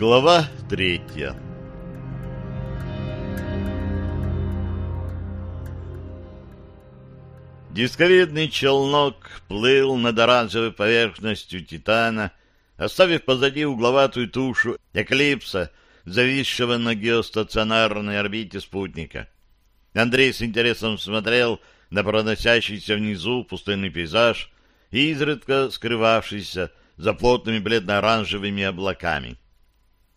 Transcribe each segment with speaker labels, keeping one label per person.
Speaker 1: Глава третья Дисковидный челнок плыл над оранжевой поверхностью Титана, оставив позади угловатую тушу Эклипса, зависшего на геостационарной орбите спутника. Андрей с интересом смотрел на проносящийся внизу пустынный пейзаж изредка скрывавшийся за плотными бледно-оранжевыми облаками.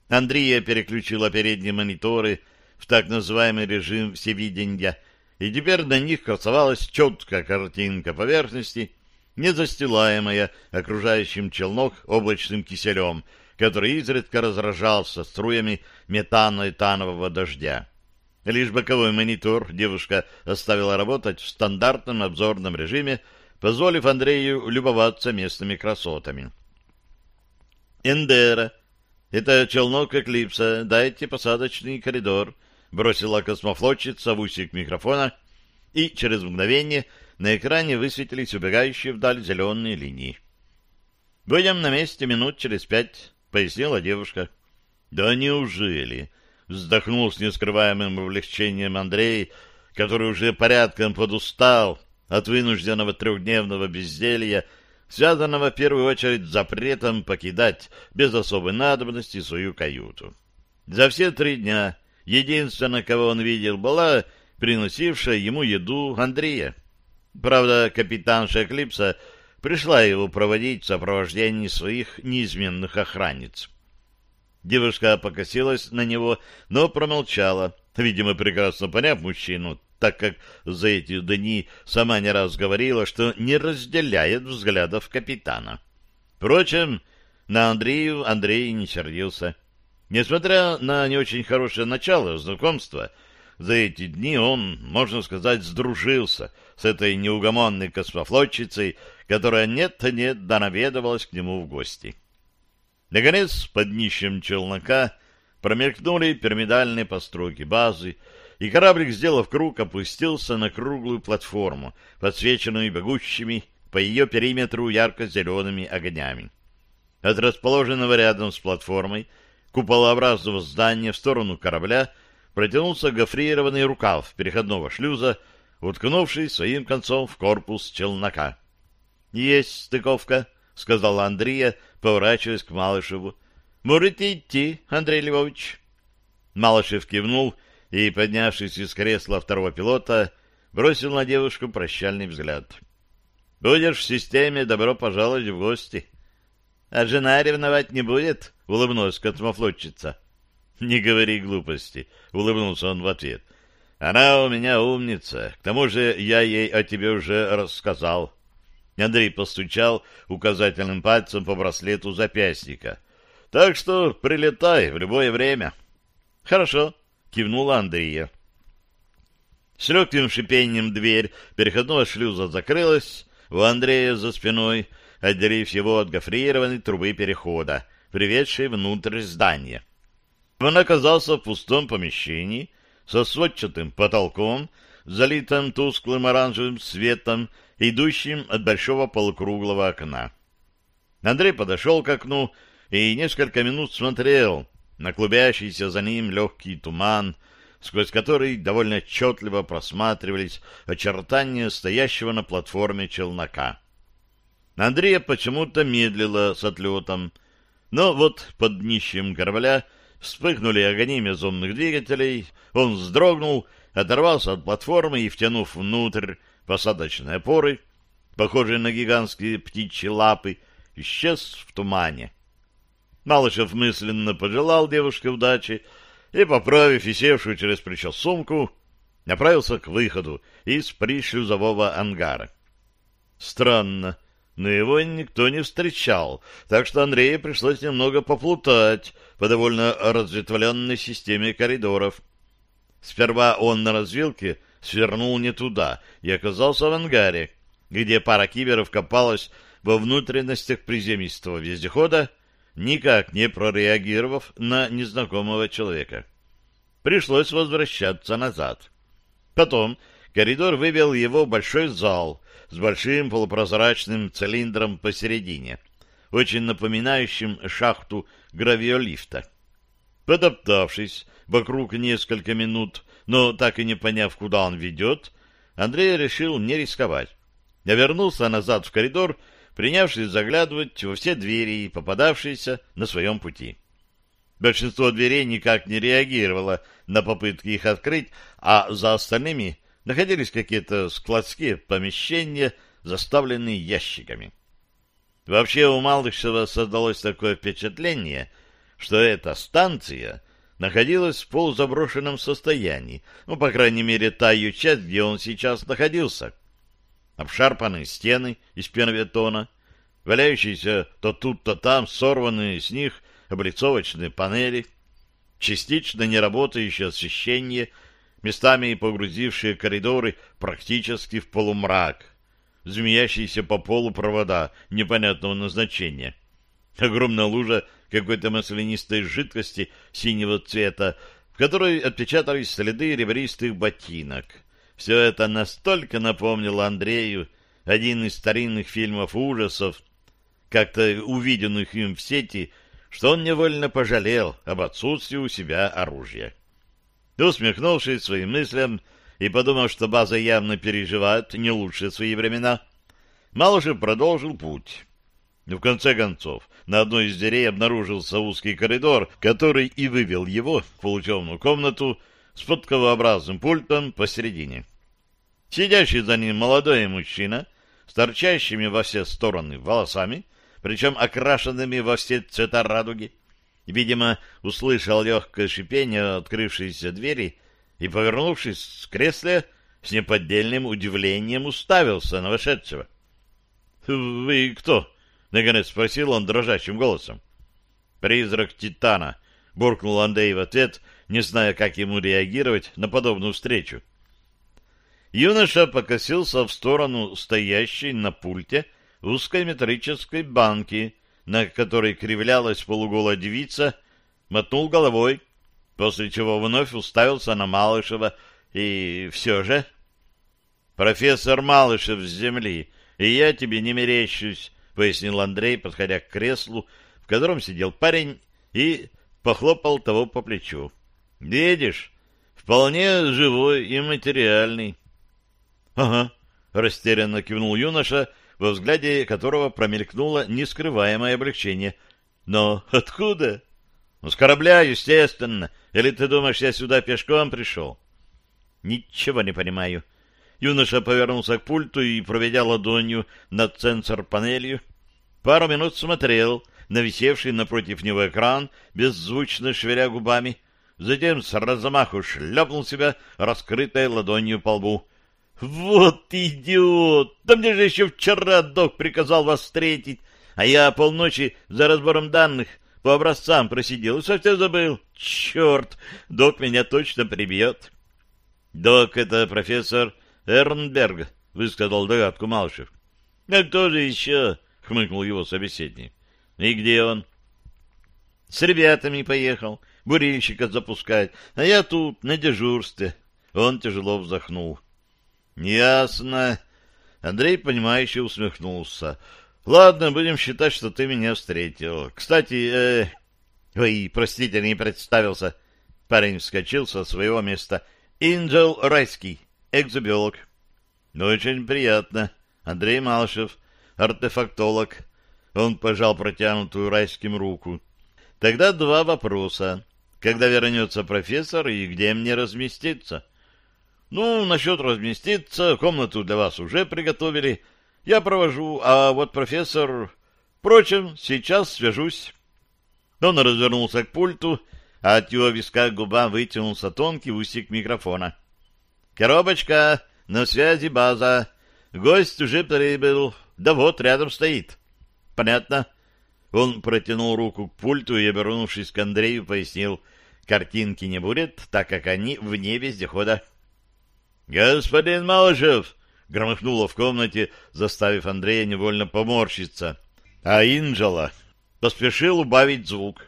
Speaker 1: Андрея переключила передние мониторы в так называемый режим всевидения — и теперь на них красовалась четкая картинка поверхности, не застилаемая окружающим челнок облачным киселем, который изредка разражался струями метана и танового дождя. Лишь боковой монитор девушка оставила работать в стандартном обзорном режиме, позволив Андрею любоваться местными красотами. «Эндера, это челнок Эклипса, дайте посадочный коридор», бросила космофлотчица в усик микрофона, и через мгновение на экране высветились убегающие вдаль зеленые линии. «Будем на месте минут через пять», — пояснила девушка. «Да неужели?» — вздохнул с нескрываемым облегчением Андрей, который уже порядком подустал от вынужденного трехдневного безделья, связанного в первую очередь запретом покидать без особой надобности свою каюту. За все три дня Единственная, кого он видел, была приносившая ему еду Андрея. Правда, капитан Эклипса пришла его проводить в сопровождении своих неизменных охранниц. Девушка покосилась на него, но промолчала, видимо, прекрасно поняв мужчину, так как за эти дни сама не раз говорила, что не разделяет взглядов капитана. Впрочем, на Андрею Андрей не сердился. Несмотря на не очень хорошее начало знакомства, за эти дни он, можно сказать, сдружился с этой неугомонной космофлотчицей, которая нет-нет да наведывалась к нему в гости. Наконец, под днищем челнока промелькнули пирамидальные постройки базы, и кораблик, сделав круг, опустился на круглую платформу, подсвеченную бегущими по ее периметру ярко-зелеными огнями. От расположенного рядом с платформой куполообразного здания в сторону корабля протянулся гофрированный рукав переходного шлюза, уткнувший своим концом в корпус челнока. — Есть стыковка, — сказала Андрея, поворачиваясь к Малышеву. — Можете идти, Андрей Львович. Малышев кивнул и, поднявшись из кресла второго пилота, бросил на девушку прощальный взгляд. — Будешь в системе, добро пожаловать в гости. — А жена ревновать не будет? — улыбнулась космофлотчица. — Не говори глупости, — улыбнулся он в ответ. — Она у меня умница. К тому же я ей о тебе уже рассказал. Андрей постучал указательным пальцем по браслету запястника. — Так что прилетай в любое время. — Хорошо, — кивнула Андрея. С легким шипением дверь переходного шлюза закрылась у Андрея за спиной, отделив его от гофрированной трубы перехода, приведшей внутрь здания. Он оказался в пустом помещении со сводчатым потолком, залитым тусклым оранжевым светом, идущим от большого полукруглого окна. Андрей подошел к окну и несколько минут смотрел на клубящийся за ним легкий туман, сквозь который довольно отчетливо просматривались очертания стоящего на платформе челнока. Андрея почему-то медлила с отлетом, но вот под днищем корабля вспыхнули огни мезонных двигателей, он вздрогнул, оторвался от платформы и, втянув внутрь посадочные опоры, похожие на гигантские птичьи лапы, исчез в тумане. Малышев мысленно пожелал девушке удачи и, поправив висевшую через плечо сумку, направился к выходу из пришлюзового ангара. Странно, но его никто не встречал, так что Андрею пришлось немного поплутать по довольно разветвленной системе коридоров. Сперва он на развилке свернул не туда и оказался в ангаре, где пара киберов копалась во внутренностях приземистого вездехода, никак не прореагировав на незнакомого человека. Пришлось возвращаться назад. Потом коридор вывел его в большой зал, с большим полупрозрачным цилиндром посередине, очень напоминающим шахту гравиолифта. Подоптавшись вокруг несколько минут, но так и не поняв, куда он ведет, Андрей решил не рисковать. Я вернулся назад в коридор, принявшись заглядывать во все двери, попадавшиеся на своем пути. Большинство дверей никак не реагировало на попытки их открыть, а за остальными находились какие-то складские помещения, заставленные ящиками. Вообще у Малышева создалось такое впечатление, что эта станция находилась в полузаброшенном состоянии, ну, по крайней мере, та ее часть, где он сейчас находился. Обшарпанные стены из пенобетона, валяющиеся то тут, то там, сорванные с них облицовочные панели, частично неработающее освещение, местами погрузившие коридоры практически в полумрак, змеящиеся по полу провода непонятного назначения. Огромная лужа какой-то маслянистой жидкости синего цвета, в которой отпечатались следы ребристых ботинок. Все это настолько напомнило Андрею один из старинных фильмов ужасов, как-то увиденных им в сети, что он невольно пожалел об отсутствии у себя оружия. Усмехнувшись своим мыслям и подумав, что база явно переживает не лучшие свои времена, Малышев продолжил путь. В конце концов, на одной из дверей обнаружился узкий коридор, который и вывел его в полутемную комнату с подковообразным пультом посередине. Сидящий за ним молодой мужчина с торчащими во все стороны волосами причем окрашенными во все цвета радуги. Видимо, услышал легкое шипение открывшейся двери и, повернувшись с кресла, с неподдельным удивлением уставился на вошедшего. — Вы кто? — наконец спросил он дрожащим голосом. — Призрак Титана, — буркнул Андрей в ответ, не зная, как ему реагировать на подобную встречу. Юноша покосился в сторону стоящей на пульте узкой металлической банки, на которой кривлялась полуголая девица, мотнул головой, после чего вновь уставился на Малышева, и все же... «Профессор Малышев с земли, и я тебе не мерещусь», — пояснил Андрей, подходя к креслу, в котором сидел парень, и похлопал того по плечу. «Видишь, вполне живой и материальный». «Ага», — растерянно кивнул юноша, — во взгляде которого промелькнуло нескрываемое облегчение. «Но откуда?» «Ну, с корабля, естественно. Или ты думаешь, я сюда пешком пришел?» «Ничего не понимаю». Юноша повернулся к пульту и, проведя ладонью над сенсор-панелью, пару минут смотрел на висевший напротив него экран, беззвучно шевеля губами, затем с размаху шлепнул себя раскрытой ладонью по лбу. «Вот идиот! Да мне же еще вчера док приказал вас встретить, а я полночи за разбором данных по образцам просидел и совсем забыл. Черт! Док меня точно прибьет!» «Док — это профессор Эрнберг», — высказал догадку Малышев. «А кто же еще?» — хмыкнул его собеседник. «И где он?» «С ребятами поехал, бурильщика запускать, а я тут на дежурстве». Он тяжело вздохнул. Ясно. Андрей, понимающе усмехнулся. Ладно, будем считать, что ты меня встретил. Кстати, э... Ой, простите, не представился. Парень вскочил со своего места. Инджел Райский, экзобиолог. Очень приятно. Андрей Малышев, артефактолог. Он пожал протянутую Райским руку. Тогда два вопроса. Когда вернется профессор и где мне разместиться? — ну, насчет разместиться, комнату для вас уже приготовили. Я провожу, а вот профессор... Впрочем, сейчас свяжусь. Он развернулся к пульту, а от его виска к губам вытянулся тонкий усик микрофона. «Коробочка, на связи база. Гость уже прибыл. Да вот, рядом стоит». «Понятно». Он протянул руку к пульту и, обернувшись к Андрею, пояснил, «Картинки не будет, так как они вне вездехода». «Господин Малышев!» — громыхнуло в комнате, заставив Андрея невольно поморщиться. А Инжела поспешил убавить звук.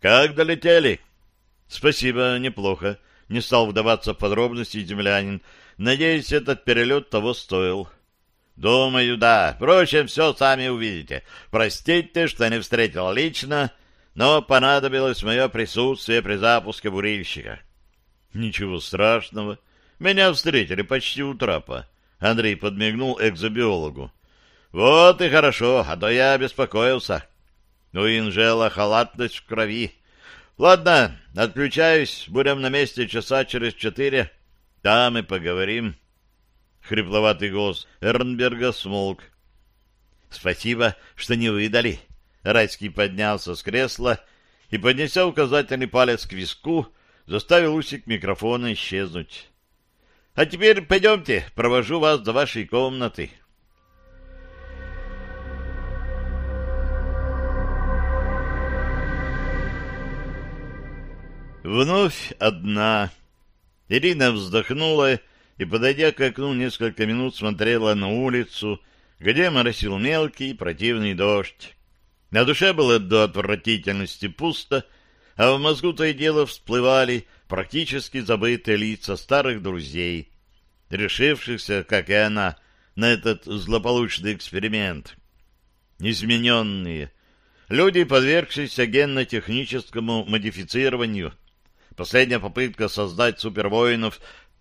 Speaker 1: «Как долетели?» «Спасибо, неплохо». Не стал вдаваться в подробности землянин. Надеюсь, этот перелет того стоил. «Думаю, да. Впрочем, все сами увидите. Простите, что не встретил лично, но понадобилось мое присутствие при запуске бурильщика. Ничего страшного. Меня встретили почти у трапа. Андрей подмигнул экзобиологу. Вот и хорошо, а то я беспокоился. У Инжела халатность в крови. Ладно, отключаюсь, будем на месте часа через четыре. Там и поговорим. Хрипловатый голос Эрнберга смолк. Спасибо, что не выдали. Райский поднялся с кресла и, поднеся указательный палец к виску, заставил усик микрофона исчезнуть. — А теперь пойдемте, провожу вас до вашей комнаты. Вновь одна. Ирина вздохнула и, подойдя к окну, несколько минут смотрела на улицу, где моросил мелкий противный дождь. На душе было до отвратительности пусто, а в мозгу то и дело всплывали практически забытые лица старых друзей, решившихся, как и она, на этот злополучный эксперимент. Измененные. Люди, подвергшиеся генно-техническому модифицированию. Последняя попытка создать супервоинов,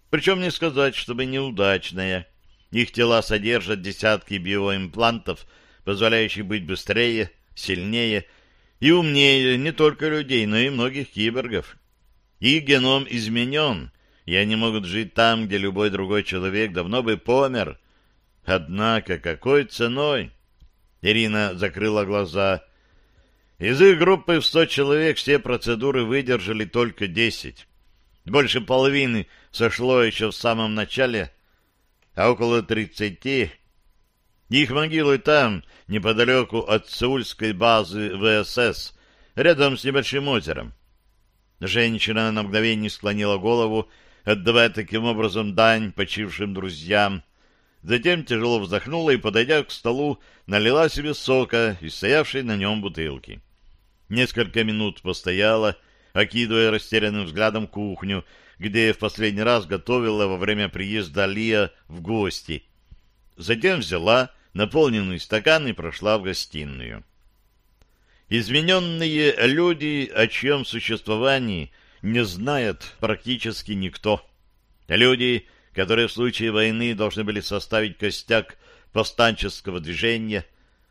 Speaker 1: причем не сказать, чтобы неудачная. Их тела содержат десятки биоимплантов, позволяющих быть быстрее, сильнее и умнее не только людей, но и многих киборгов. Их геном изменен, и они могут жить там, где любой другой человек давно бы помер. Однако какой ценой? Ирина закрыла глаза. Из их группы в сто человек все процедуры выдержали только десять. Больше половины сошло еще в самом начале, а около тридцати их могилы там, неподалеку от Сеульской базы ВСС, рядом с небольшим озером. Женщина на мгновение склонила голову, отдавая таким образом дань почившим друзьям. Затем тяжело вздохнула и, подойдя к столу, налила себе сока из стоявшей на нем бутылки. Несколько минут постояла, окидывая растерянным взглядом кухню, где в последний раз готовила во время приезда Лия в гости. Затем взяла наполненный стакан и прошла в гостиную. Измененные люди, о чьем существовании не знает практически никто. Люди, которые в случае войны должны были составить костяк повстанческого движения,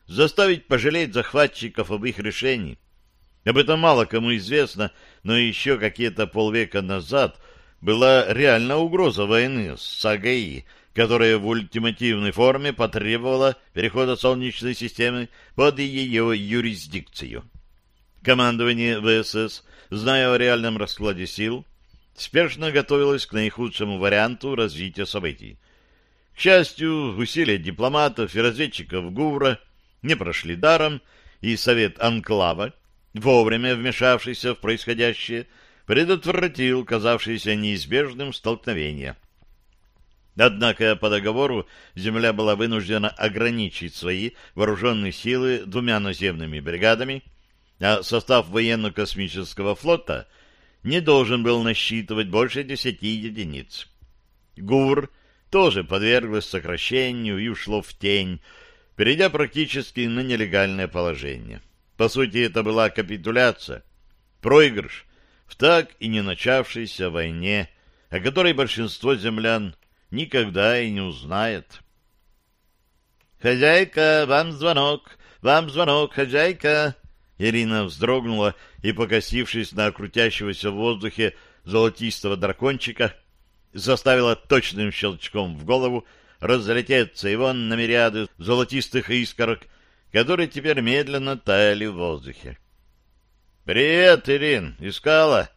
Speaker 1: заставить пожалеть захватчиков об их решении. Об этом мало кому известно, но еще какие-то полвека назад была реальная угроза войны с Сагаи, которая в ультимативной форме потребовала перехода Солнечной системы под ее юрисдикцию. Командование ВСС, зная о реальном раскладе сил, спешно готовилось к наихудшему варианту развития событий. К счастью, усилия дипломатов и разведчиков ГУВРа не прошли даром, и Совет Анклава, вовремя вмешавшийся в происходящее, предотвратил казавшееся неизбежным столкновение. Однако по договору земля была вынуждена ограничить свои вооруженные силы двумя наземными бригадами, а состав военно-космического флота не должен был насчитывать больше десяти единиц. ГУР тоже подверглось сокращению и ушло в тень, перейдя практически на нелегальное положение. По сути, это была капитуляция, проигрыш в так и не начавшейся войне, о которой большинство землян никогда и не узнает. «Хозяйка, вам звонок! Вам звонок, хозяйка!» Ирина вздрогнула и, покосившись на крутящегося в воздухе золотистого дракончика, заставила точным щелчком в голову разлететься его на мириады золотистых искорок, которые теперь медленно таяли в воздухе. «Привет, Ирин! Искала?»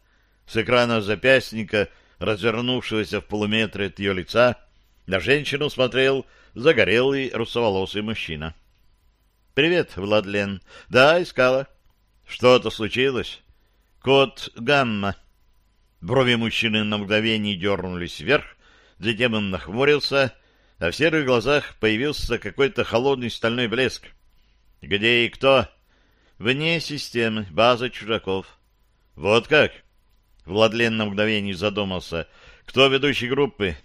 Speaker 1: С экрана запястника — развернувшегося в полуметре от ее лица, на женщину смотрел загорелый русоволосый мужчина. — Привет, Владлен. Да, искала. — Что-то случилось? — Код Гамма. Брови мужчины на мгновение дернулись вверх, затем он нахмурился, а в серых глазах появился какой-то холодный стальной блеск. — Где и кто? — Вне системы, база чужаков. — Вот как? Владлен на мгновение задумался. «Кто ведущий группы?»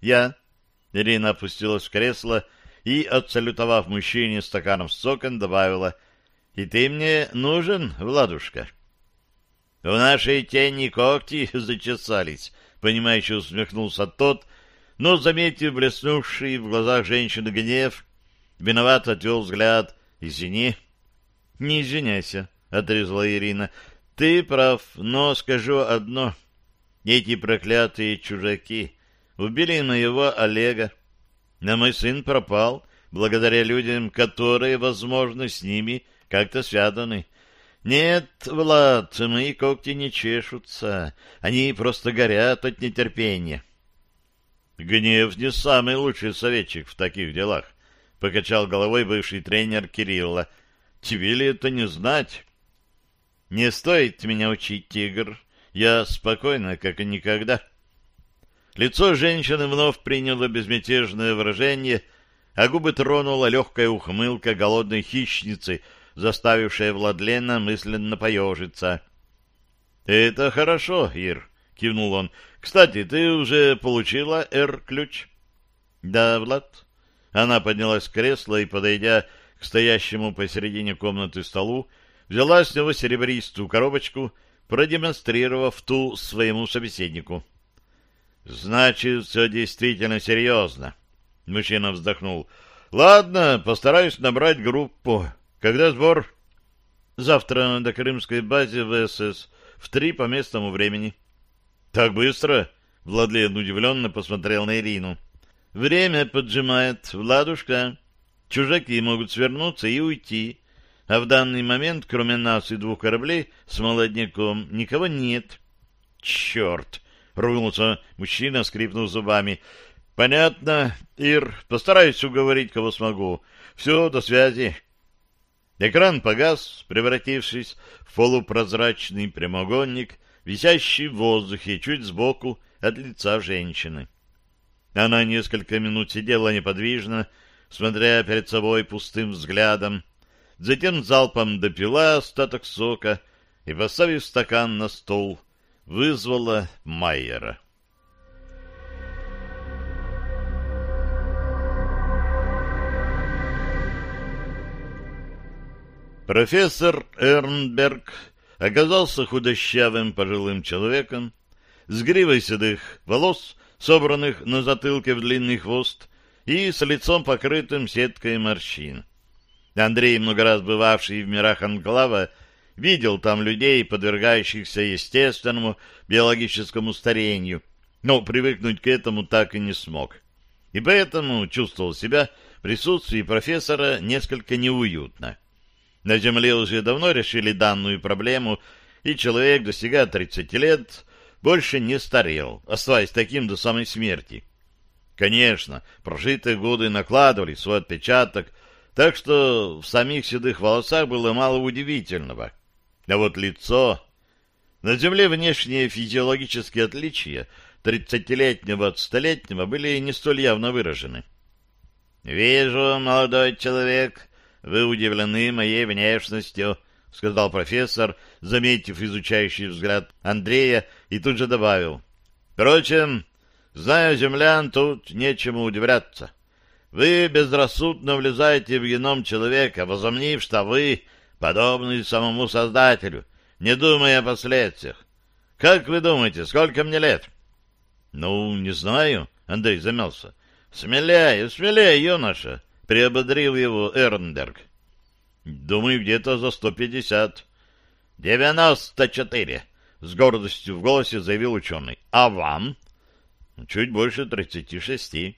Speaker 1: «Я». Ирина опустилась в кресло и, отсалютовав мужчине стаканом с соком, добавила. И ты мне нужен, Владушка? В нашей тени когти зачесались, понимающе усмехнулся тот, но, заметив блеснувший в глазах женщины гнев, виноват отвел взгляд. «Извини». «Не извиняйся», — отрезала Ирина. «Ты прав, но скажу одно. Эти проклятые чужаки убили моего Олега, а мой сын пропал благодаря людям, которые, возможно, с ними как-то связаны. Нет, Влад, мои когти не чешутся, они просто горят от нетерпения. Гнев не самый лучший советчик в таких делах, покачал головой бывший тренер Кирилла. Тебе ли это не знать? Не стоит меня учить, тигр. Я спокойно, как и никогда. Лицо женщины вновь приняло безмятежное выражение, а губы тронула легкая ухмылка голодной хищницы, заставившая Владлена мысленно поежиться. — Это хорошо, Ир, — кивнул он. — Кстати, ты уже получила Р-ключ? — Да, Влад. Она поднялась с кресла и, подойдя к стоящему посередине комнаты столу, взяла с него серебристую коробочку, продемонстрировав ту своему собеседнику. — Значит, все действительно серьезно. Мужчина вздохнул. Ладно, постараюсь набрать группу. Когда сбор? Завтра на крымской базе ВСС в три по местному времени. Так быстро? Владлен удивленно посмотрел на Ирину. Время поджимает, Владушка. Чужаки могут свернуться и уйти. А в данный момент, кроме нас и двух кораблей с молодняком, никого нет. Черт! Ругнулся мужчина, скрипнув зубами. Понятно, Ир, постараюсь уговорить, кого смогу. Все, до связи. Экран погас, превратившись в полупрозрачный прямоугольник, висящий в воздухе чуть сбоку от лица женщины. Она несколько минут сидела неподвижно, смотря перед собой пустым взглядом, затем залпом допила остаток сока и, поставив стакан на стол, вызвала Майера. Профессор Эрнберг оказался худощавым пожилым человеком с гривой седых волос, собранных на затылке в длинный хвост, и с лицом покрытым сеткой морщин. Андрей, много раз бывавший в мирах Анклава, видел там людей, подвергающихся естественному биологическому старению, но привыкнуть к этому так и не смог. И поэтому чувствовал себя в присутствии профессора несколько неуютно. На Земле уже давно решили данную проблему, и человек, достигая 30 лет, больше не старел, оставаясь таким до самой смерти. Конечно, прожитые годы накладывали свой отпечаток, так что в самих седых волосах было мало удивительного. А вот лицо... На Земле внешние физиологические отличия тридцатилетнего от столетнего были не столь явно выражены. «Вижу, молодой человек, вы удивлены моей внешностью», — сказал профессор, заметив изучающий взгляд Андрея, и тут же добавил. «Впрочем, знаю землян, тут нечему удивляться. Вы безрассудно влезаете в геном человека, возомнив, что вы подобный самому Создателю, не думая о последствиях. Как вы думаете, сколько мне лет? — Ну, не знаю, — Андрей замялся. — Смелее, смелее, юноша, — приободрил его Эрнберг. — Думаю, где-то за сто пятьдесят. — Девяносто четыре, — с гордостью в голосе заявил ученый. — А вам? — Чуть больше тридцати шести. —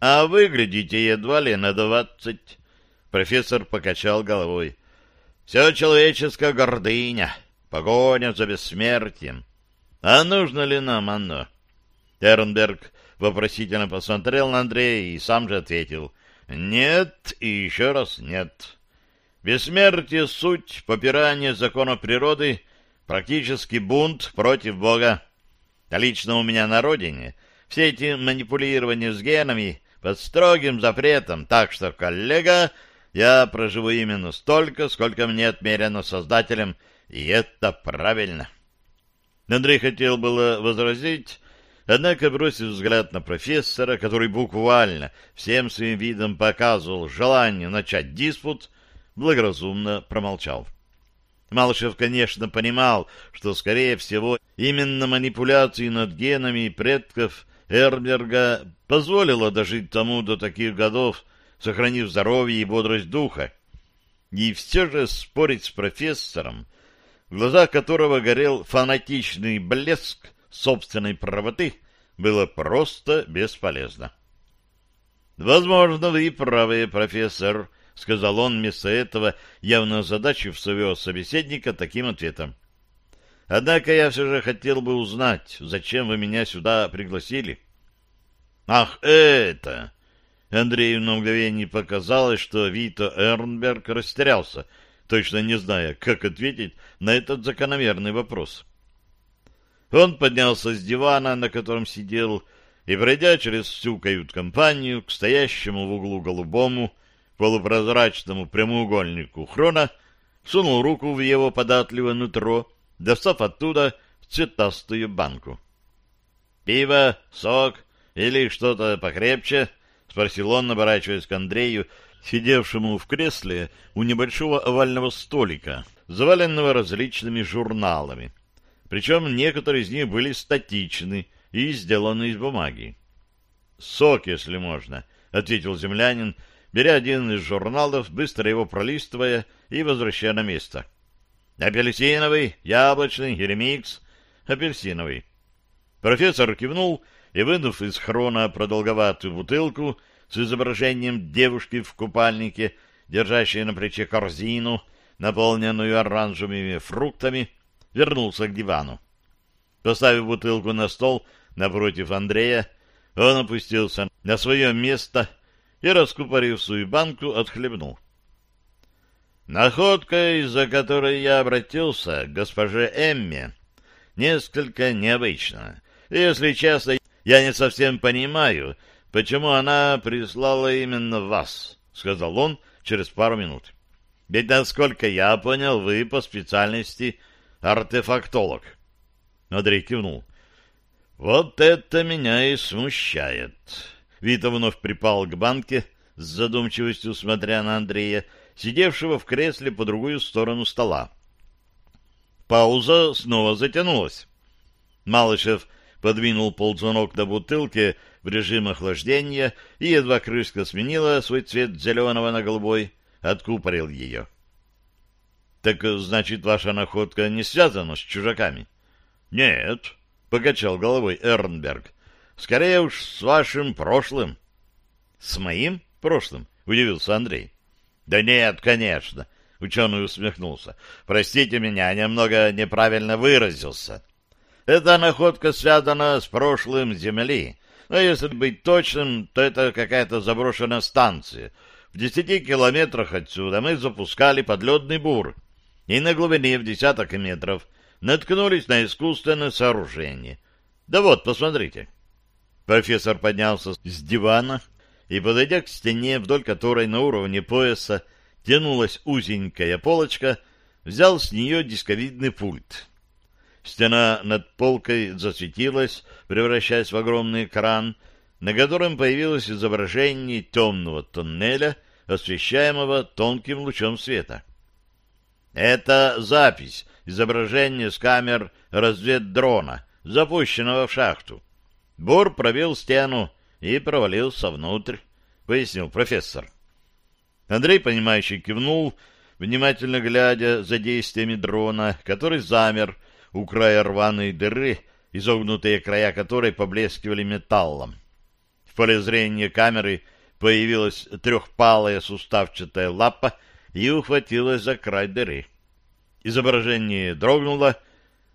Speaker 1: А выглядите едва ли на двадцать. Профессор покачал головой. Все человеческая гордыня, погоня за бессмертием. А нужно ли нам оно? Эрнберг вопросительно посмотрел на Андрея и сам же ответил. Нет и еще раз нет. Бессмертие — суть попирания закона природы, практически бунт против Бога. Лично у меня на родине все эти манипулирования с генами под строгим запретом, так что, коллега, я проживу именно столько, сколько мне отмерено Создателем, и это правильно. Андрей хотел было возразить, однако, бросив взгляд на профессора, который буквально всем своим видом показывал желание начать диспут, благоразумно промолчал. Малышев, конечно, понимал, что, скорее всего, именно манипуляции над генами предков Эрберга позволило дожить тому до таких годов, сохранив здоровье и бодрость духа. И все же спорить с профессором, в глазах которого горел фанатичный блеск собственной правоты, было просто бесполезно. «Возможно, вы правы, профессор», — сказал он вместо этого, явно озадачив своего собеседника таким ответом. «Однако я все же хотел бы узнать, зачем вы меня сюда пригласили». «Ах, это!» Андрею на мгновение показалось, что Вито Эрнберг растерялся, точно не зная, как ответить на этот закономерный вопрос. Он поднялся с дивана, на котором сидел, и, пройдя через всю кают-компанию к стоящему в углу голубому полупрозрачному прямоугольнику хрона, сунул руку в его податливое нутро, достав оттуда цветастую банку. «Пиво, сок или что-то покрепче?» — спросил он, оборачиваясь к Андрею, сидевшему в кресле у небольшого овального столика, заваленного различными журналами. Причем некоторые из них были статичны и сделаны из бумаги. «Сок, если можно», — ответил землянин, беря один из журналов, быстро его пролистывая и возвращая на место. «Апельсиновый, яблочный, ремикс, апельсиновый». Профессор кивнул и, вынув из хрона продолговатую бутылку с изображением девушки в купальнике, держащей на плече корзину, наполненную оранжевыми фруктами, вернулся к дивану. Поставив бутылку на стол напротив Андрея, он опустился на свое место и, раскупорив свою банку, отхлебнул. Находка, из-за которой я обратился к госпоже Эмме, несколько необычна. Если честно, я не совсем понимаю, почему она прислала именно вас, — сказал он через пару минут. Ведь, насколько я понял, вы по специальности артефактолог. Андрей кивнул. Вот это меня и смущает. Вита вновь припал к банке, с задумчивостью смотря на Андрея, сидевшего в кресле по другую сторону стола. Пауза снова затянулась. Малышев подвинул ползунок до бутылки в режим охлаждения и, едва крышка сменила свой цвет зеленого на голубой, откупорил ее. — Так, значит, ваша находка не связана с чужаками? — Нет, — покачал головой Эрнберг. — Скорее уж с вашим прошлым. — С моим прошлым? — удивился Андрей. — Да нет, конечно, — ученый усмехнулся. — Простите меня, немного неправильно выразился. — эта находка связана с прошлым Земли. Но если быть точным, то это какая-то заброшенная станция. В десяти километрах отсюда мы запускали подледный бур. И на глубине в десяток метров наткнулись на искусственное сооружение. Да вот, посмотрите. Профессор поднялся с дивана и, подойдя к стене, вдоль которой на уровне пояса тянулась узенькая полочка, взял с нее дисковидный пульт. Стена над полкой засветилась, превращаясь в огромный экран, на котором появилось изображение темного тоннеля, освещаемого тонким лучом света. Это запись изображения с камер разведдрона, запущенного в шахту. Бор пробил стену и провалился внутрь, пояснил профессор. Андрей, понимающий, кивнул, внимательно глядя за действиями дрона, который замер, у края рваной дыры, изогнутые края которой поблескивали металлом. В поле зрения камеры появилась трехпалая суставчатая лапа и ухватилась за край дыры. Изображение дрогнуло,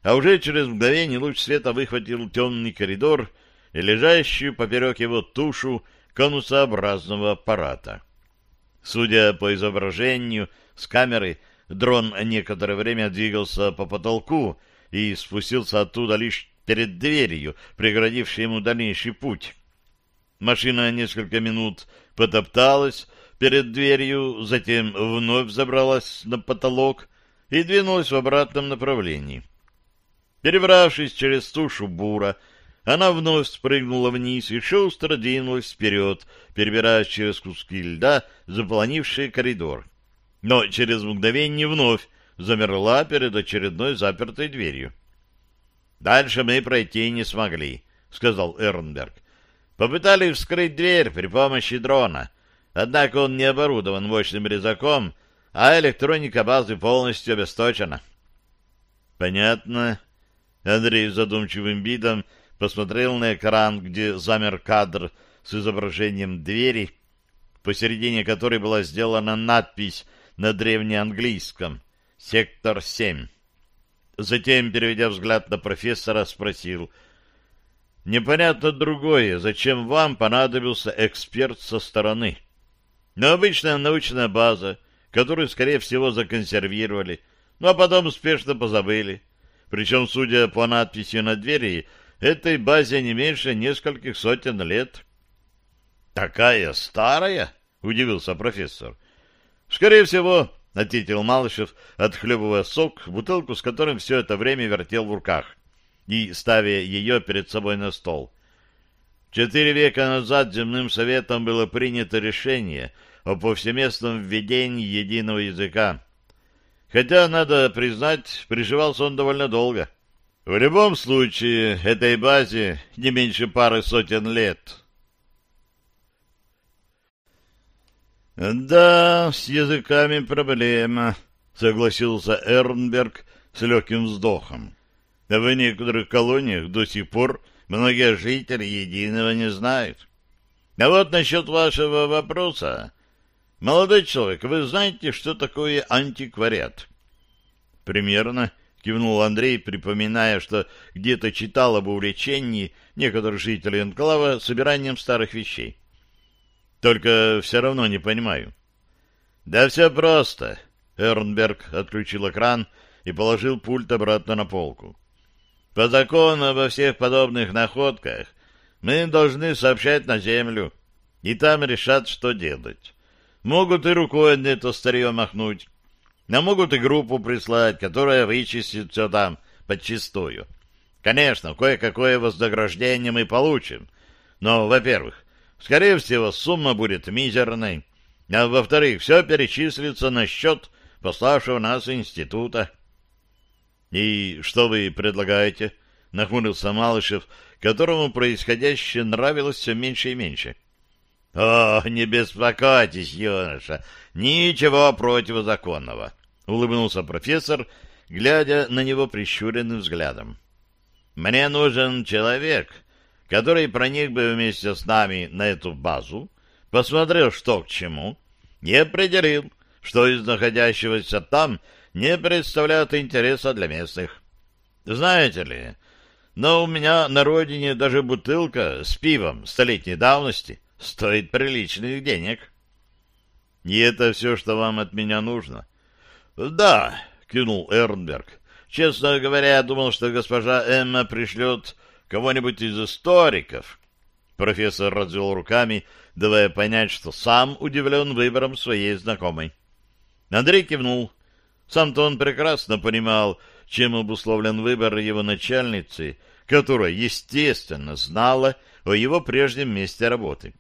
Speaker 1: а уже через мгновение луч света выхватил темный коридор и лежащую поперек его тушу конусообразного аппарата. Судя по изображению с камеры, дрон некоторое время двигался по потолку, и спустился оттуда лишь перед дверью, преградившей ему дальнейший путь. Машина несколько минут потопталась перед дверью, затем вновь забралась на потолок и двинулась в обратном направлении. Перебравшись через тушу бура, она вновь спрыгнула вниз и шустро двинулась вперед, перебираясь через куски льда, заполонившие коридор. но через мгновение вновь замерла перед очередной запертой дверью. «Дальше мы пройти не смогли», — сказал Эрнберг. «Попытались вскрыть дверь при помощи дрона, однако он не оборудован мощным резаком, а электроника базы полностью обесточена». «Понятно». Андрей задумчивым видом посмотрел на экран, где замер кадр с изображением двери, посередине которой была сделана надпись на древнеанглийском «Сектор 7». Затем, переведя взгляд на профессора, спросил, «Непонятно другое, зачем вам понадобился эксперт со стороны? Но обычная научная база, которую, скорее всего, законсервировали, ну а потом успешно позабыли. Причем, судя по надписи на двери, этой базе не меньше нескольких сотен лет. «Такая старая?» — удивился профессор. «Скорее всего», — ответил Малышев, отхлебывая сок, бутылку с которым все это время вертел в руках и ставя ее перед собой на стол. Четыре века назад земным советом было принято решение о повсеместном введении единого языка. Хотя, надо признать, приживался он довольно долго. В любом случае, этой базе не меньше пары сотен лет. «Да, с языками проблема», — согласился Эрнберг с легким вздохом. «В некоторых колониях до сих пор многие жители единого не знают. А вот насчет вашего вопроса. Молодой человек, вы знаете, что такое антиквариат?» «Примерно», — кивнул Андрей, припоминая, что где-то читал об увлечении некоторых жителей Энклава собиранием старых вещей. Только все равно не понимаю. Да все просто. Эрнберг отключил экран и положил пульт обратно на полку. По закону обо всех подобных находках мы должны сообщать на землю, и там решат, что делать. Могут и рукой на это старье махнуть, а могут и группу прислать, которая вычистит все там подчистую. Конечно, кое-какое вознаграждение мы получим, но, во-первых, Скорее всего, сумма будет мизерной. А во-вторых, все перечислится на счет пославшего нас института. — И что вы предлагаете? — нахмурился Малышев, которому происходящее нравилось все меньше и меньше. — О, не беспокойтесь, юноша, ничего противозаконного, — улыбнулся профессор, глядя на него прищуренным взглядом. — Мне нужен человек, который проник бы вместе с нами на эту базу, посмотрел, что к чему, и определил, что из находящегося там не представляет интереса для местных. Знаете ли, но у меня на родине даже бутылка с пивом столетней давности стоит приличных денег. И это все, что вам от меня нужно? — Да, — кивнул Эрнберг. — Честно говоря, я думал, что госпожа Эмма пришлет Кого-нибудь из историков? Профессор развел руками, давая понять, что сам удивлен выбором своей знакомой. Андрей кивнул. Сам-то он прекрасно понимал, чем обусловлен выбор его начальницы, которая, естественно, знала о его прежнем месте работы.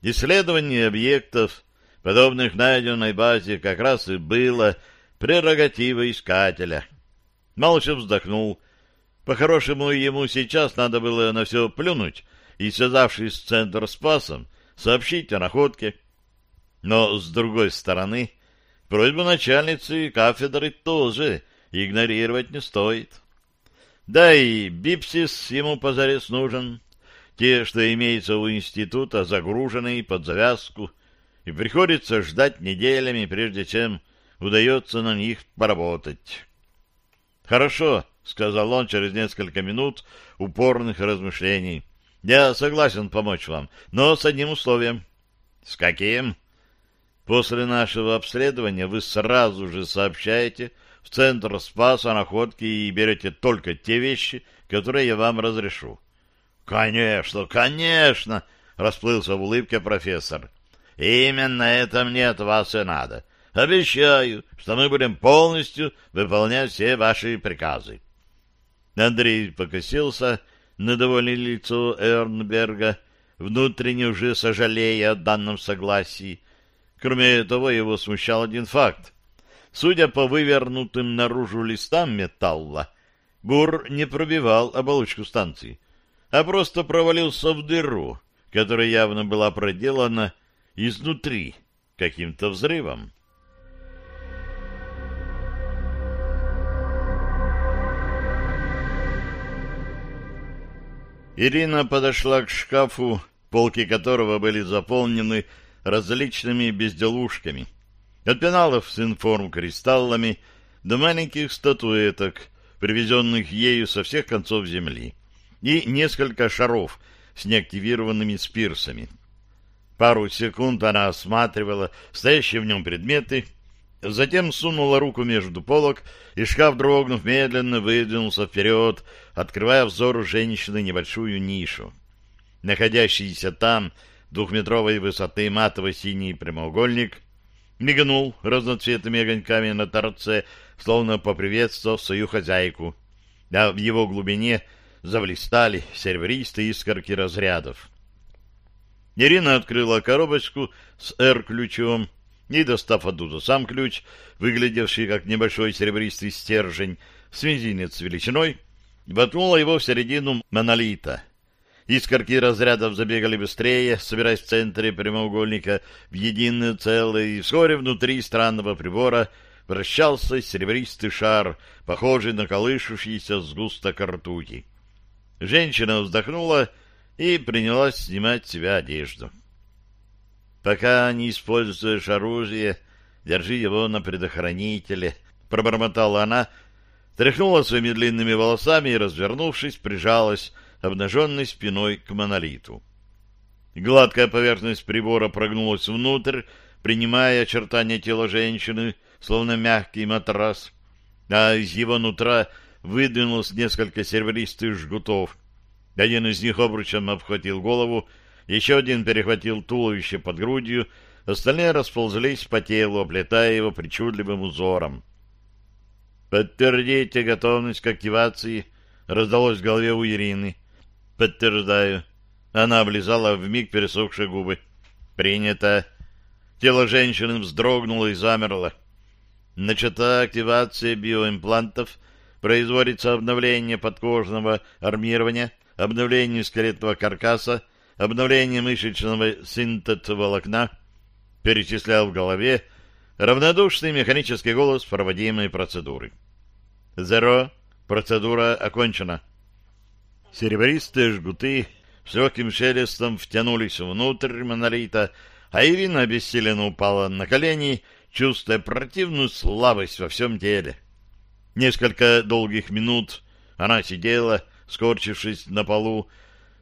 Speaker 1: Исследование объектов, подобных найденной базе, как раз и было прерогативой искателя. Молча вздохнул, по-хорошему, ему сейчас надо было на все плюнуть и, связавшись с Центр Спасом, сообщить о находке. Но, с другой стороны, просьбу начальницы кафедры тоже игнорировать не стоит. Да и бипсис ему позарез нужен. Те, что имеются у института, загруженные под завязку, и приходится ждать неделями, прежде чем удается на них поработать. Хорошо, — сказал он через несколько минут упорных размышлений. — Я согласен помочь вам, но с одним условием. — С каким? — После нашего обследования вы сразу же сообщаете в Центр Спаса находки и берете только те вещи, которые я вам разрешу. — Конечно, конечно! — расплылся в улыбке профессор. — Именно это мне от вас и надо. Обещаю, что мы будем полностью выполнять все ваши приказы. Андрей покосился на довольное лицо Эрнберга, внутренне уже сожалея о данном согласии. Кроме того, его смущал один факт. Судя по вывернутым наружу листам металла, бур не пробивал оболочку станции, а просто провалился в дыру, которая явно была проделана изнутри каким-то взрывом. Ирина подошла к шкафу, полки которого были заполнены различными безделушками. От пеналов с информ-кристаллами до маленьких статуэток, привезенных ею со всех концов Земли, и несколько шаров с неактивированными спирсами. Пару секунд она осматривала стоящие в нем предметы, затем сунула руку между полок, и шкаф, дрогнув, медленно выдвинулся вперед, открывая взору женщины небольшую нишу. Находящийся там двухметровой высоты матово-синий прямоугольник мигнул разноцветными огоньками на торце, словно поприветствовав свою хозяйку, а в его глубине завлистали серебристые искорки разрядов. Ирина открыла коробочку с R-ключом и, достав оттуда сам ключ, выглядевший как небольшой серебристый стержень с мизинец величиной, воткнула его в середину монолита. Искорки разрядов забегали быстрее, собираясь в центре прямоугольника в единое целое, и вскоре внутри странного прибора вращался серебристый шар, похожий на колышущийся сгусток ртути. Женщина вздохнула и принялась снимать с себя одежду. «Пока не используешь оружие, держи его на предохранителе», — пробормотала она, тряхнула своими длинными волосами и, развернувшись, прижалась обнаженной спиной к монолиту. Гладкая поверхность прибора прогнулась внутрь, принимая очертания тела женщины, словно мягкий матрас, а из его нутра выдвинулось несколько серебристых жгутов. Один из них обручем обхватил голову, еще один перехватил туловище под грудью, остальные расползлись по телу, оплетая его причудливым узором. «Подтвердите готовность к активации», — раздалось в голове у Ирины. «Подтверждаю». Она облизала вмиг пересохшие губы. «Принято». Тело женщины вздрогнуло и замерло. Начата активация биоимплантов, производится обновление подкожного армирования, обновление скелетного каркаса, обновление мышечного синтетоволокна, перечислял в голове равнодушный механический голос проводимой процедуры. «Зеро. Процедура окончена». Серебристые жгуты с легким шелестом втянулись внутрь монолита, а Ирина обессиленно упала на колени, чувствуя противную слабость во всем теле. Несколько долгих минут она сидела, скорчившись на полу,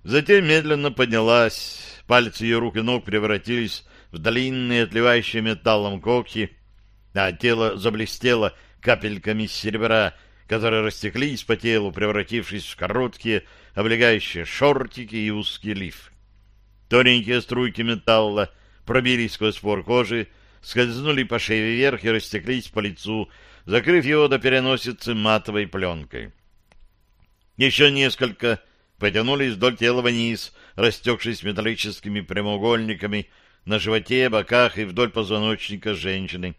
Speaker 1: затем медленно поднялась, пальцы ее рук и ног превратились в длинные, отливающие металлом когти, а тело заблестело капельками серебра, которые растеклись по телу, превратившись в короткие, облегающие шортики и узкий лиф. Тоненькие струйки металла пробились сквозь пор кожи, скользнули по шее вверх и растеклись по лицу, закрыв его до переносицы матовой пленкой. Еще несколько потянулись вдоль тела вниз, растекшись металлическими прямоугольниками на животе, боках и вдоль позвоночника женщины.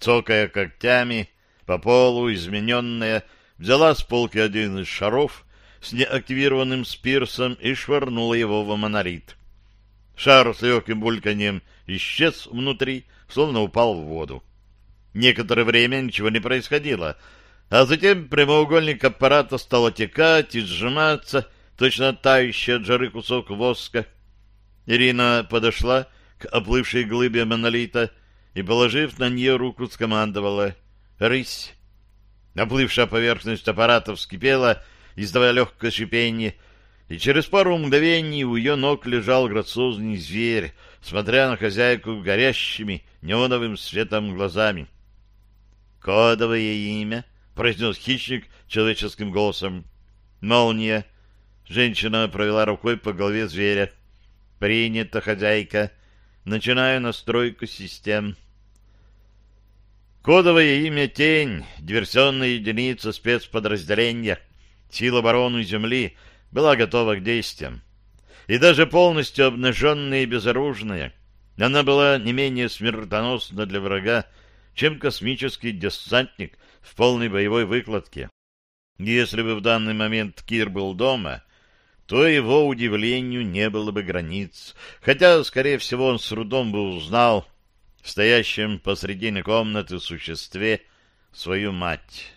Speaker 1: Цокая когтями, по полу, измененная, взяла с полки один из шаров с неактивированным спирсом и швырнула его в монолит. Шар с легким бульканьем исчез внутри, словно упал в воду. Некоторое время ничего не происходило, а затем прямоугольник аппарата стал отекать и сжиматься, точно тающий от жары кусок воска. Ирина подошла к оплывшей глыбе монолита и, положив на нее руку, скомандовала «Рысь!». Оплывшая поверхность аппарата вскипела, издавая легкое шипение, и через пару мгновений у ее ног лежал грациозный зверь, смотря на хозяйку горящими неоновым светом глазами. «Кодовое имя», — произнес хищник человеческим голосом. «Молния». Женщина провела рукой по голове зверя. «Принято, хозяйка. Начинаю настройку систем». Кодовое имя «Тень», диверсионная единица спецподразделения, сил обороны Земли, была готова к действиям. И даже полностью обнаженная и безоружная, Она была не менее смертоносна для врага, чем космический десантник в полной боевой выкладке. Если бы в данный момент Кир был дома, то его удивлению не было бы границ, хотя, скорее всего, он с трудом бы узнал в стоящем посредине комнаты существе свою мать.